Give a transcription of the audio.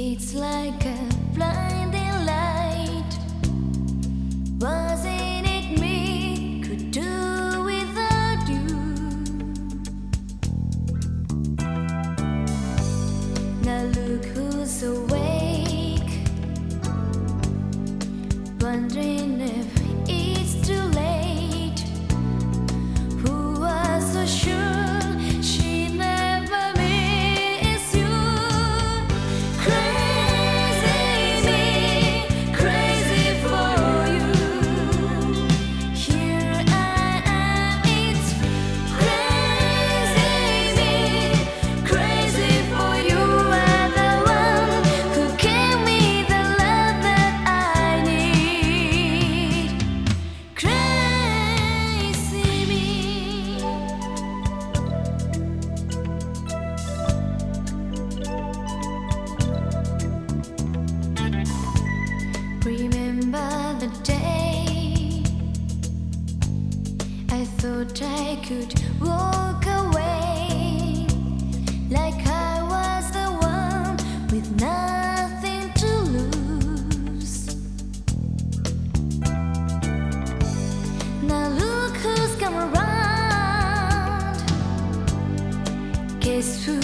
It's like a blinding thought I could walk away like I was the one with nothing to lose. Now look who's come around. Guess who